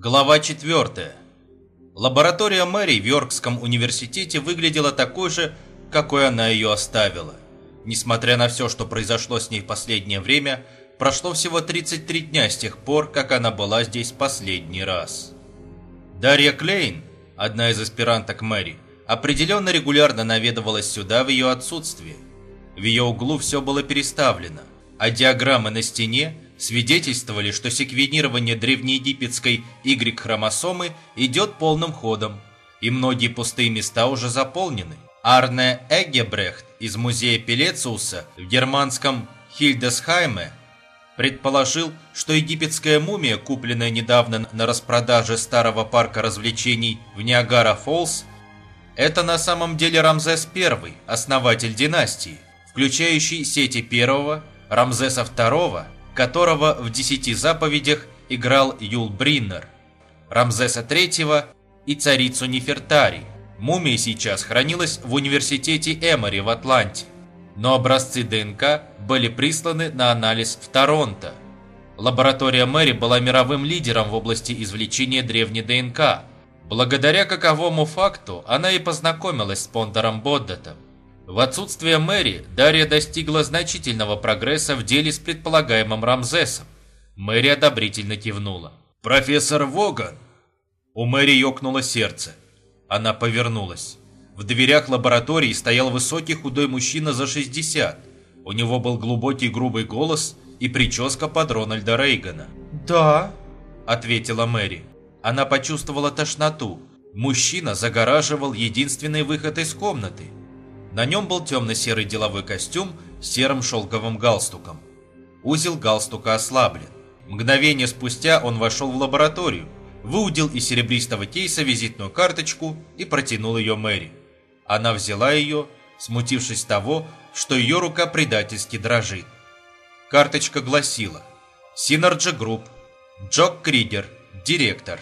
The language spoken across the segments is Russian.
Глава 4. Лаборатория Мэри в Йоркском университете выглядела такой же, какой она ее оставила. Несмотря на все, что произошло с ней в последнее время, прошло всего 33 дня с тех пор, как она была здесь последний раз. Дарья Клейн, одна из аспиранток Мэри, определенно регулярно наведывалась сюда в ее отсутствие. В ее углу все было переставлено, а диаграммы на стене свидетельствовали, что секвенирование древнеегипетской Y-хромосомы идет полным ходом, и многие пустые места уже заполнены. Арне Эггебрехт из музея Пелицеуса в германском Хильдесхайме предположил, что египетская мумия, купленная недавно на распродаже старого парка развлечений в Ниагара-Фоллс, это на самом деле Рамзес I, основатель династии, включающей Сети Первого, Рамзеса II, которого в «Десяти заповедях» играл Юл Бриннер, Рамзеса III и царицу Нефертари. Мумия сейчас хранилась в университете Эмори в Атланте, но образцы ДНК были присланы на анализ в Торонто. Лаборатория Мэри была мировым лидером в области извлечения древней ДНК. Благодаря каковому факту она и познакомилась с Пондером Боддетом. В отсутствие Мэри Дарья достигла значительного прогресса в деле с предполагаемым Рамзесом. Мэри одобрительно кивнула. «Профессор Воган!» У Мэри ёкнуло сердце. Она повернулась. В дверях лаборатории стоял высокий худой мужчина за 60. У него был глубокий грубый голос и прическа под Рональда Рейгана. «Да», — ответила Мэри. Она почувствовала тошноту. Мужчина загораживал единственный выход из комнаты — на нем был темно-серый деловой костюм с серым шелковым галстуком. Узел галстука ослаблен. Мгновение спустя он вошел в лабораторию, выудил из серебристого кейса визитную карточку и протянул ее Мэри. Она взяла ее, смутившись того, что ее рука предательски дрожит. Карточка гласила «Synergy Group, Джок Кридер, директор».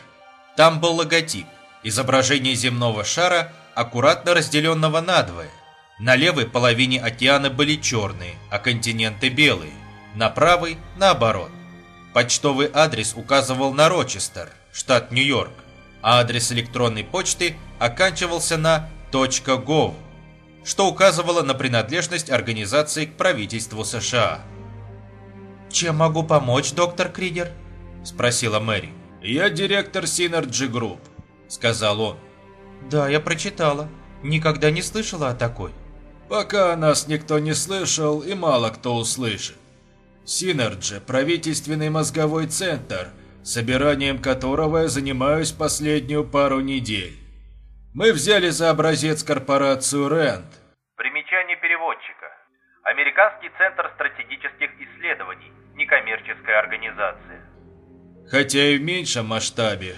Там был логотип, изображение земного шара, аккуратно разделенного надвое. На левой половине океана были черные, а континенты белые. На правой – наоборот. Почтовый адрес указывал на Рочестер, штат Нью-Йорк, а адрес электронной почты оканчивался на .gov, что указывало на принадлежность организации к правительству США. «Чем могу помочь, доктор Кридер?» – спросила Мэри. «Я директор Synergy Group», – сказал он. «Да, я прочитала. Никогда не слышала о такой». Пока нас никто не слышал и мало кто услышит. Синерджи – правительственный мозговой центр, собиранием которого я занимаюсь последнюю пару недель. Мы взяли за образец корпорацию Рэнд. Примечание переводчика. Американский центр стратегических исследований, некоммерческая организация. Хотя и в меньшем масштабе,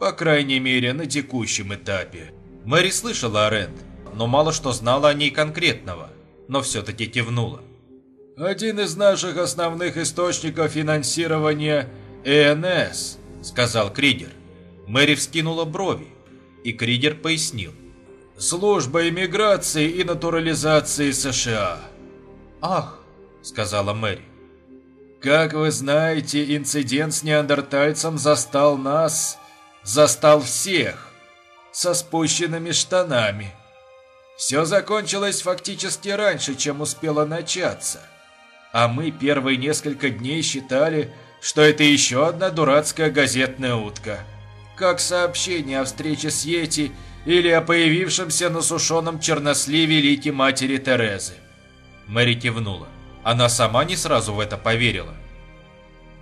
по крайней мере на текущем этапе. Мэри слышала о Рэнд но мало что знала о ней конкретного, но все-таки кивнула. «Один из наших основных источников финансирования – ЭНС», – сказал Кридер. Мэри вскинула брови, и Кридер пояснил. «Служба иммиграции и натурализации США». «Ах», – сказала Мэри. «Как вы знаете, инцидент с неандертальцем застал нас, застал всех, со спущенными штанами». Все закончилось фактически раньше, чем успело начаться. А мы первые несколько дней считали, что это еще одна дурацкая газетная утка. Как сообщение о встрече с Йети или о появившемся на сушеном черносливе лике матери Терезы. Мэри кивнула. Она сама не сразу в это поверила.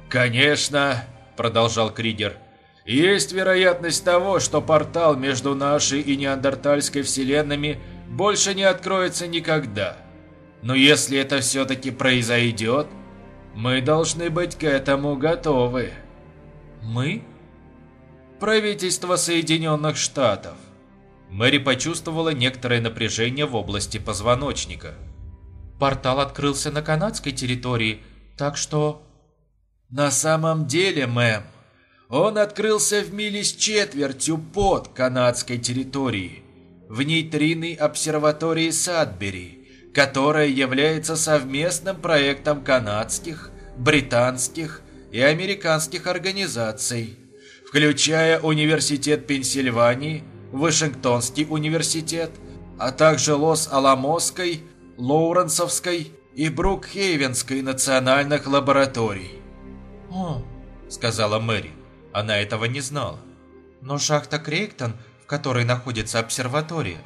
«Конечно», — продолжал Кридер, — «есть вероятность того, что портал между нашей и неандертальской вселенными — больше не откроется никогда. Но если это все-таки произойдет, мы должны быть к этому готовы. Мы? Правительство Соединенных Штатов. Мэри почувствовала некоторое напряжение в области позвоночника. Портал открылся на канадской территории, так что... На самом деле, мэм, он открылся в миле с четвертью под канадской территорией в нейтринной обсерватории Садбери, которая является совместным проектом канадских, британских и американских организаций. Включая Университет Пенсильвании, Вашингтонский университет, а также Лос-Аламосской, Лоуренсовской и Брукхейвенской национальных лабораторий. «О», — сказала Мэри, она этого не знала. «Но шахта Крейгтон, в которой находится обсерватория,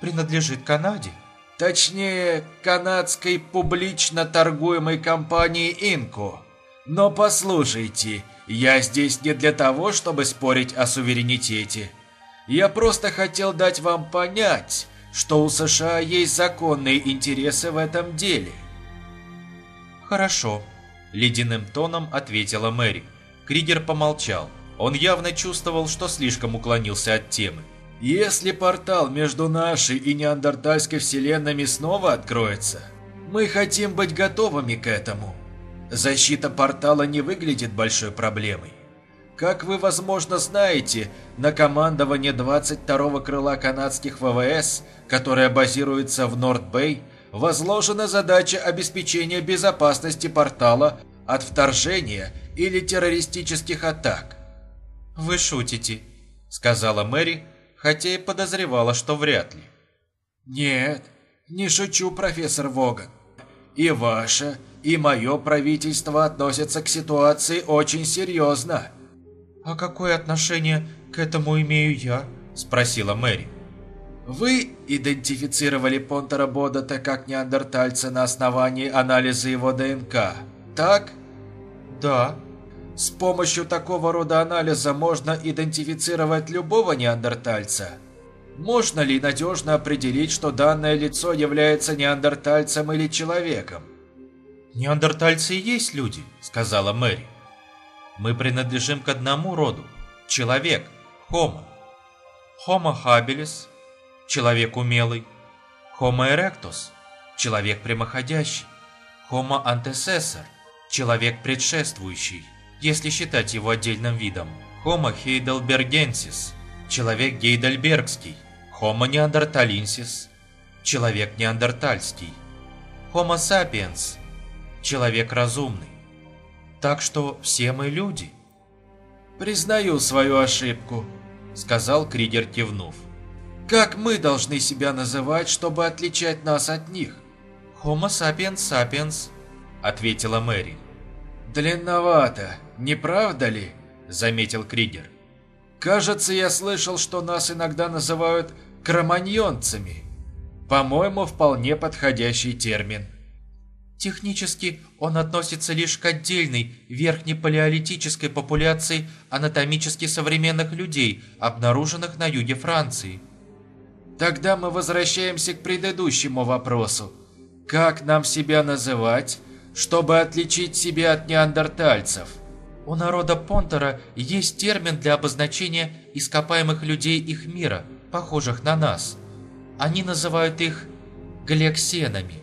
принадлежит Канаде». Точнее, канадской публично торгуемой компании «Инко». Но послушайте, я здесь не для того, чтобы спорить о суверенитете. Я просто хотел дать вам понять, что у США есть законные интересы в этом деле. «Хорошо», – ледяным тоном ответила Мэри. Кригер помолчал. Он явно чувствовал, что слишком уклонился от темы. Если портал между нашей и неандертальской вселенными снова откроется, мы хотим быть готовыми к этому. Защита портала не выглядит большой проблемой. Как вы, возможно, знаете, на командование 22-го крыла канадских ВВС, которое базируется в Норд-Бэй, возложена задача обеспечения безопасности портала от вторжения или террористических атак. «Вы шутите», — сказала Мэри, хотя и подозревала, что вряд ли. «Нет, не шучу, профессор Воган. И ваше, и мое правительство относятся к ситуации очень серьезно». «А какое отношение к этому имею я?» – спросила Мэри. «Вы идентифицировали Понтера Бодата как неандертальца на основании анализа его ДНК, так?» «Да», с помощью такого рода анализа можно идентифицировать любого неандертальца. Можно ли надежно определить, что данное лицо является неандертальцем или человеком? «Неандертальцы и есть люди», — сказала Мэри. «Мы принадлежим к одному роду — человек, Homo. Homo habilis — человек умелый, Homo erectus — человек прямоходящий, Homo antecessor — человек предшествующий, если считать его отдельным видом. Homo heidelbergensis – человек гейдельбергский, Homo neanderthalensis – человек неандертальский, Homo sapiens – человек разумный. Так что все мы люди. «Признаю свою ошибку», – сказал Кригер, кивнув. «Как мы должны себя называть, чтобы отличать нас от них?» «Homo sapiens sapiens», – ответила Мэри. «Длинновато, не правда ли?» – заметил Кригер. «Кажется, я слышал, что нас иногда называют кроманьонцами. По-моему, вполне подходящий термин». Технически он относится лишь к отдельной верхнепалеолитической популяции анатомически современных людей, обнаруженных на юге Франции. Тогда мы возвращаемся к предыдущему вопросу. Как нам себя называть, чтобы отличить себя от неандертальцев? У народа Понтера есть термин для обозначения ископаемых людей их мира, похожих на нас. Они называют их глексенами.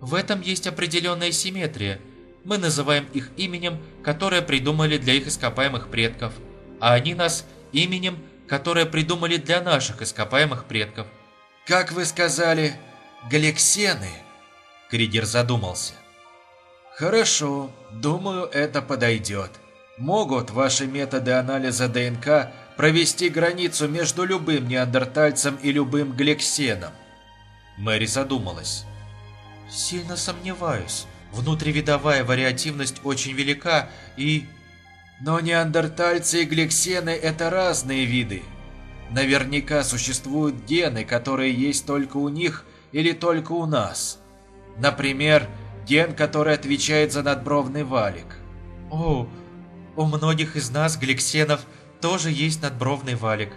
В этом есть определенная симметрия. Мы называем их именем, которое придумали для их ископаемых предков, а они нас именем, которое придумали для наших ископаемых предков. «Как вы сказали, глексены?» Кригер задумался. Хорошо, думаю, это подойдет. Могут ваши методы анализа ДНК провести границу между любым неандертальцем и любым глексеном? Мэри задумалась. Сильно сомневаюсь. Внутривидовая вариативность очень велика и... Но неандертальцы и глексены – это разные виды. Наверняка существуют гены, которые есть только у них или только у нас. Например, ген, который отвечает за надбровный валик. О, у многих из нас, гликсенов, тоже есть надбровный валик.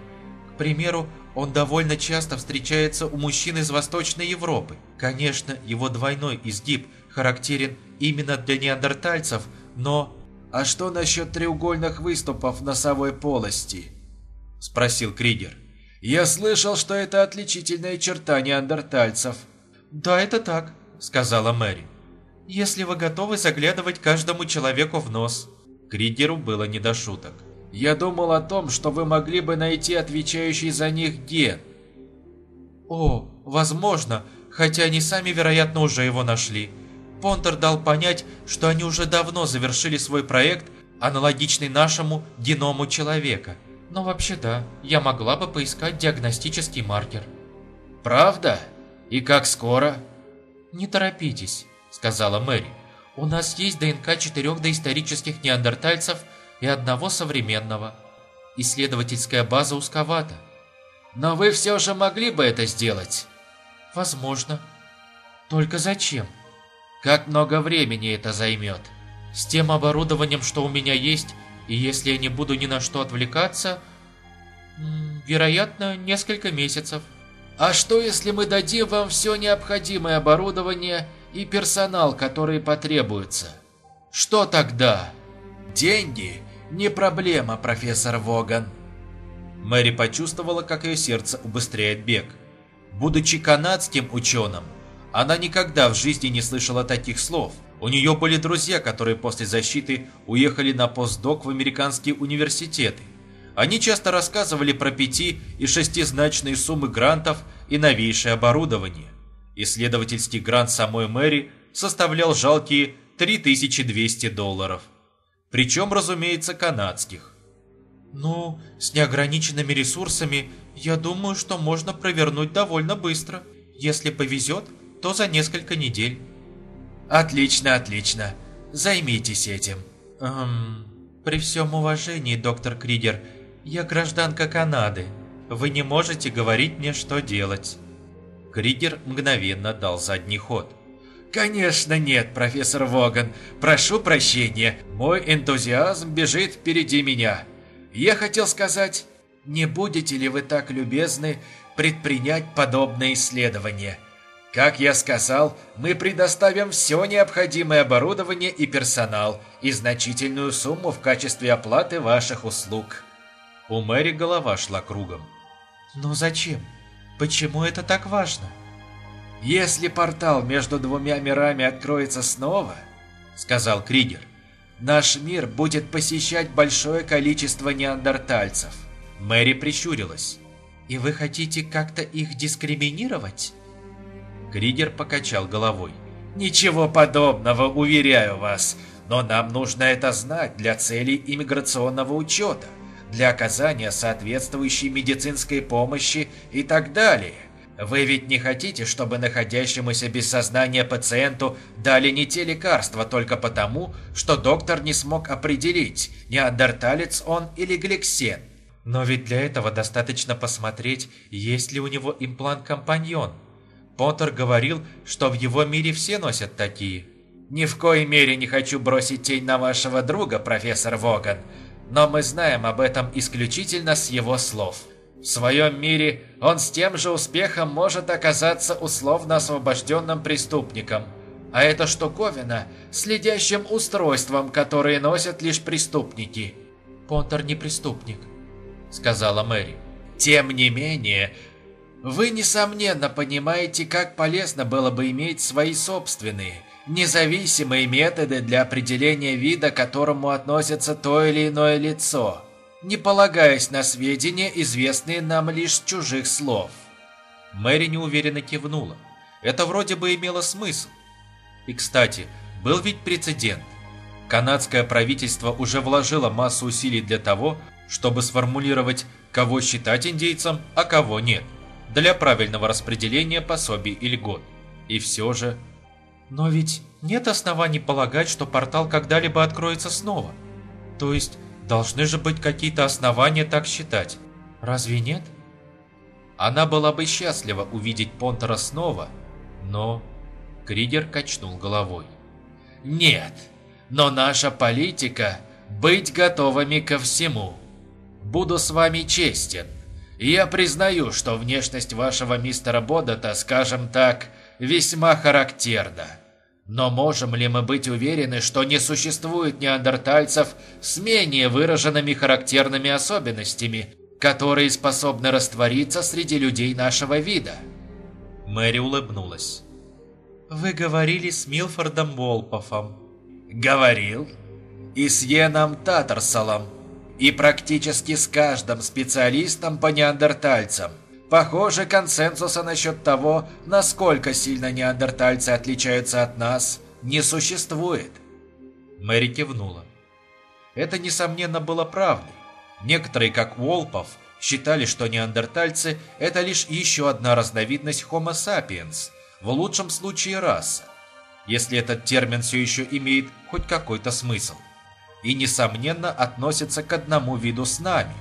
К примеру, он довольно часто встречается у мужчин из Восточной Европы. Конечно, его двойной изгиб характерен именно для неандертальцев, но... «А что насчет треугольных выступов носовой полости?» – спросил Кригер. «Я слышал, что это отличительная черта неандертальцев». «Да, это так», – сказала Мэри если вы готовы заглядывать каждому человеку в нос». Кригеру было не до шуток. «Я думал о том, что вы могли бы найти отвечающий за них ген». «О, возможно, хотя они сами, вероятно, уже его нашли. Понтер дал понять, что они уже давно завершили свой проект аналогичный нашему геному человека. Но вообще да, я могла бы поискать диагностический маркер. Правда? И как скоро? Не торопитесь, сказала Мэри. У нас есть ДНК четырех доисторических неандертальцев и одного современного. Исследовательская база узковата. Но вы все же могли бы это сделать? Возможно. Только зачем? Как много времени это займет? С тем оборудованием, что у меня есть, и если я не буду ни на что отвлекаться, вероятно, несколько месяцев. А что, если мы дадим вам все необходимое оборудование и персонал, который потребуется? Что тогда? Деньги не проблема, профессор Воган. Мэри почувствовала, как ее сердце убыстряет бег. Будучи канадским ученым, она никогда в жизни не слышала таких слов. У нее были друзья, которые после защиты уехали на постдок в американские университеты. Они часто рассказывали про пяти- и шестизначные суммы грантов и новейшее оборудование. Исследовательский грант самой Мэри составлял жалкие 3200 долларов. Причем, разумеется, канадских. Ну, с неограниченными ресурсами, я думаю, что можно провернуть довольно быстро. Если повезет, то за несколько недель. Отлично, отлично. Займитесь этим. Эм, при всем уважении, доктор Кридер, я гражданка Канады. Вы не можете говорить мне, что делать. Кридер мгновенно дал задний ход. Конечно нет, профессор Воган. Прошу прощения. Мой энтузиазм бежит впереди меня. Я хотел сказать, не будете ли вы так любезны предпринять подобное исследование? Как я сказал, мы предоставим все необходимое оборудование и персонал и значительную сумму в качестве оплаты ваших услуг. У Мэри голова шла кругом. Но зачем? Почему это так важно? Если портал между двумя мирами откроется снова, сказал Кригер, наш мир будет посещать большое количество неандертальцев. Мэри прищурилась. И вы хотите как-то их дискриминировать? Кригер покачал головой. «Ничего подобного, уверяю вас. Но нам нужно это знать для целей иммиграционного учета, для оказания соответствующей медицинской помощи и так далее. Вы ведь не хотите, чтобы находящемуся без сознания пациенту дали не те лекарства только потому, что доктор не смог определить, неандерталец он или гликсен. Но ведь для этого достаточно посмотреть, есть ли у него имплант-компаньон. Поттер говорил, что в его мире все носят такие. Ни в коей мере не хочу бросить тень на вашего друга, профессор Воган, но мы знаем об этом исключительно с его слов. В своем мире он с тем же успехом может оказаться условно освобожденным преступником. А эта штуковина – следящим устройством, которые носят лишь преступники. «Поттер не преступник», – сказала Мэри. «Тем не менее, вы, несомненно, понимаете, как полезно было бы иметь свои собственные, независимые методы для определения вида, к которому относится то или иное лицо, не полагаясь на сведения, известные нам лишь чужих слов. Мэри неуверенно кивнула. Это вроде бы имело смысл. И, кстати, был ведь прецедент. Канадское правительство уже вложило массу усилий для того, чтобы сформулировать, кого считать индейцем, а кого нет – для правильного распределения пособий и льгот. И все же... Но ведь нет оснований полагать, что портал когда-либо откроется снова. То есть, должны же быть какие-то основания так считать. Разве нет? Она была бы счастлива увидеть Понтера снова, но... Кригер качнул головой. Нет, но наша политика – быть готовыми ко всему. Буду с вами честен. Я признаю, что внешность вашего мистера Бодата, скажем так, весьма характерна. Но можем ли мы быть уверены, что не существует неандертальцев с менее выраженными характерными особенностями, которые способны раствориться среди людей нашего вида? Мэри улыбнулась. Вы говорили с Милфордом Волпофом. Говорил. И с Йеном Татарсалом и практически с каждым специалистом по неандертальцам. Похоже, консенсуса насчет того, насколько сильно неандертальцы отличаются от нас, не существует. Мэри кивнула. Это, несомненно, было правдой. Некоторые, как Уолпов, считали, что неандертальцы – это лишь еще одна разновидность Homo sapiens, в лучшем случае раса, если этот термин все еще имеет хоть какой-то смысл. И, несомненно, относится к одному виду с нами.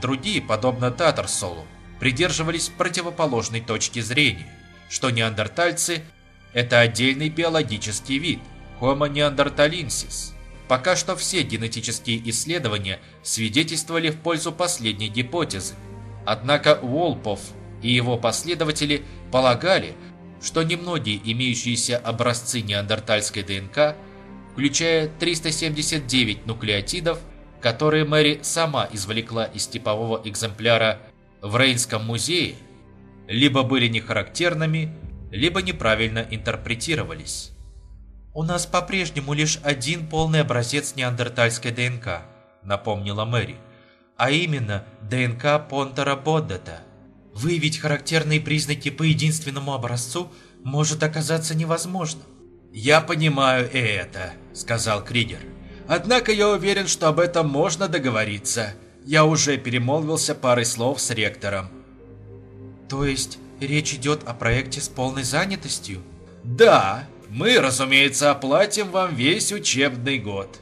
Другие, подобно Татарсолу, придерживались противоположной точки зрения, что неандертальцы – это отдельный биологический вид – Homo neanderthalensis. Пока что все генетические исследования свидетельствовали в пользу последней гипотезы. Однако Уолпов и его последователи полагали, что немногие имеющиеся образцы неандертальской ДНК, включая 379 нуклеотидов, которые Мэри сама извлекла из типового экземпляра в Рейнском музее, либо были нехарактерными, либо неправильно интерпретировались. «У нас по-прежнему лишь один полный образец неандертальской ДНК», напомнила Мэри, а именно ДНК Понтера Боддета. Выявить характерные признаки по единственному образцу может оказаться невозможным. «Я понимаю это», — сказал Кригер. «Однако я уверен, что об этом можно договориться. Я уже перемолвился парой слов с ректором». «То есть речь идет о проекте с полной занятостью?» «Да, мы, разумеется, оплатим вам весь учебный год».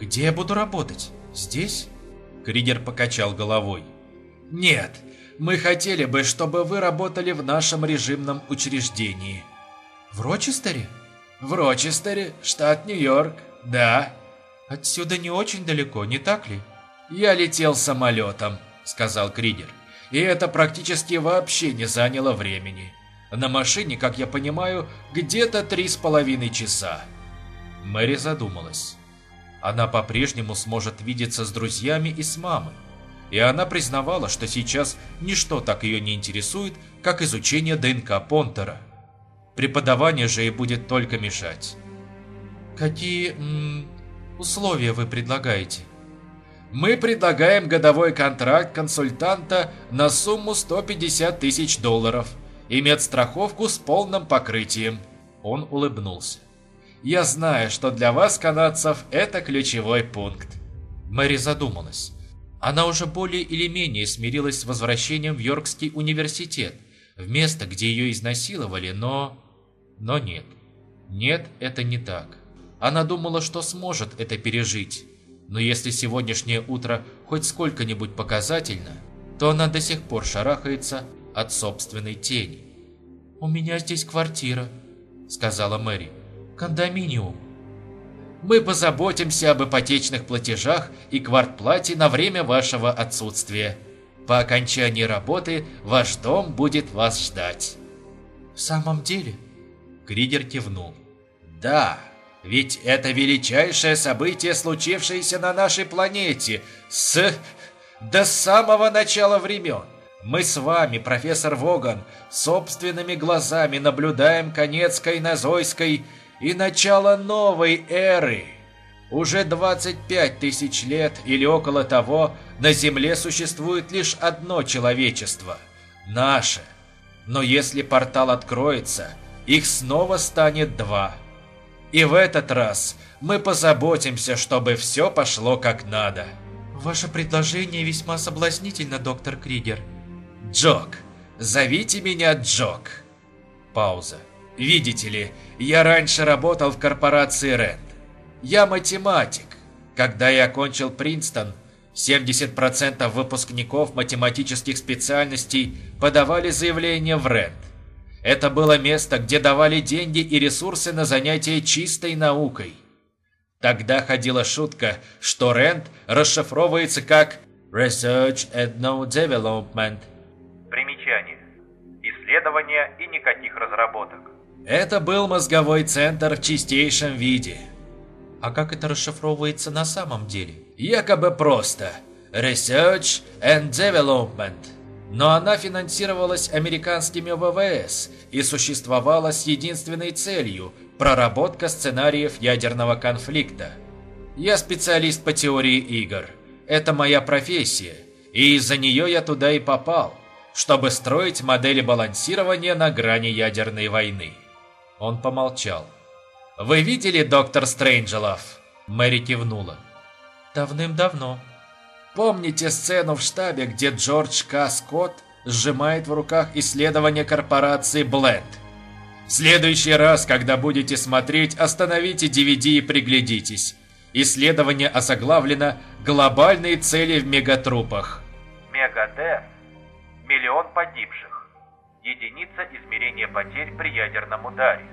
«Где я буду работать? Здесь?» Кригер покачал головой. «Нет, мы хотели бы, чтобы вы работали в нашем режимном учреждении». «В Рочестере?» «В Рочестере, штат Нью-Йорк, да». «Отсюда не очень далеко, не так ли?» «Я летел самолетом», — сказал Кригер. «И это практически вообще не заняло времени. На машине, как я понимаю, где-то три с половиной часа». Мэри задумалась. Она по-прежнему сможет видеться с друзьями и с мамой. И она признавала, что сейчас ничто так ее не интересует, как изучение ДНК Понтера. Преподавание же ей будет только мешать. «Какие м, условия вы предлагаете?» «Мы предлагаем годовой контракт консультанта на сумму 150 тысяч долларов и медстраховку с полным покрытием». Он улыбнулся. Я знаю, что для вас, канадцев, это ключевой пункт. Мэри задумалась. Она уже более или менее смирилась с возвращением в Йоркский университет, в место, где ее изнасиловали, но... Но нет. Нет, это не так. Она думала, что сможет это пережить. Но если сегодняшнее утро хоть сколько-нибудь показательно, то она до сих пор шарахается от собственной тени. «У меня здесь квартира», — сказала Мэри кондоминиум. Мы позаботимся об ипотечных платежах и квартплате на время вашего отсутствия. По окончании работы ваш дом будет вас ждать. В самом деле? Кридер кивнул. Да, ведь это величайшее событие, случившееся на нашей планете с... до самого начала времен. Мы с вами, профессор Воган, собственными глазами наблюдаем конец кайнозойской и начало новой эры. Уже 25 тысяч лет или около того на Земле существует лишь одно человечество – наше. Но если портал откроется, их снова станет два. И в этот раз мы позаботимся, чтобы все пошло как надо. Ваше предложение весьма соблазнительно, доктор Кригер. Джок. Зовите меня Джок. Пауза. Видите ли, я раньше работал в корпорации Рэнд. Я математик. Когда я окончил Принстон, 70% выпускников математических специальностей подавали заявление в Рэнд. Это было место, где давали деньги и ресурсы на занятия чистой наукой. Тогда ходила шутка, что Рэнд расшифровывается как Research and No Development. Примечание. Исследования и никаких разработок. Это был мозговой центр в чистейшем виде. А как это расшифровывается на самом деле? Якобы просто. Research and Development. Но она финансировалась американскими ВВС и существовала с единственной целью – проработка сценариев ядерного конфликта. Я специалист по теории игр. Это моя профессия, и из-за нее я туда и попал, чтобы строить модели балансирования на грани ядерной войны. Он помолчал. «Вы видели доктор Стрэнджелов?» Мэри кивнула. Давным-давно. Помните сцену в штабе, где Джордж К. Скотт сжимает в руках исследование корпорации Blend? В следующий раз, когда будете смотреть, остановите DVD и приглядитесь. Исследование озаглавлено «Глобальные цели в мегатрупах». Мега-Д – миллион погибших. Единица измерения потерь при ядерном ударе.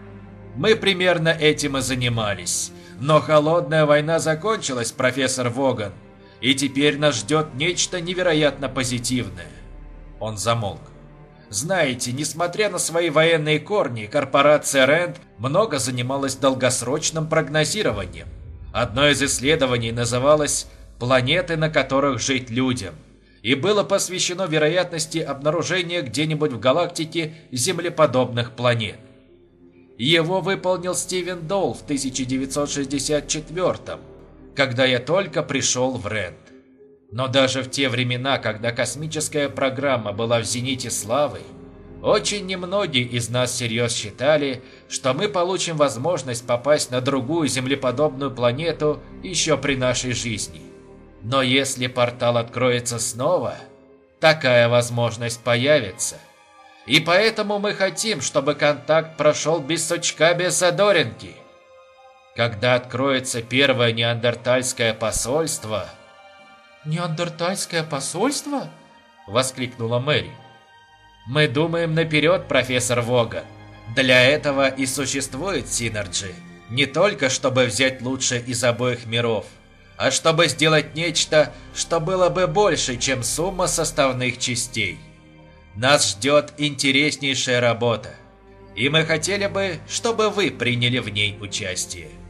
Мы примерно этим и занимались. Но холодная война закончилась, профессор Воган. И теперь нас ждет нечто невероятно позитивное. Он замолк. Знаете, несмотря на свои военные корни, корпорация Рэнд много занималась долгосрочным прогнозированием. Одно из исследований называлось «Планеты, на которых жить людям» и было посвящено вероятности обнаружения где-нибудь в галактике землеподобных планет. Его выполнил Стивен Долл в 1964 когда я только пришел в Рент. Но даже в те времена, когда космическая программа была в зените славы, очень немногие из нас всерьез считали, что мы получим возможность попасть на другую землеподобную планету еще при нашей жизни. Но если портал откроется снова, такая возможность появится. И поэтому мы хотим, чтобы контакт прошел без сучка, без задоринки. Когда откроется первое неандертальское посольство... «Неандертальское посольство?» — воскликнула Мэри. «Мы думаем наперед, профессор Вога. Для этого и существует Синерджи. Не только чтобы взять лучшее из обоих миров, а чтобы сделать нечто, что было бы больше, чем сумма составных частей. Нас ждет интереснейшая работа, и мы хотели бы, чтобы вы приняли в ней участие».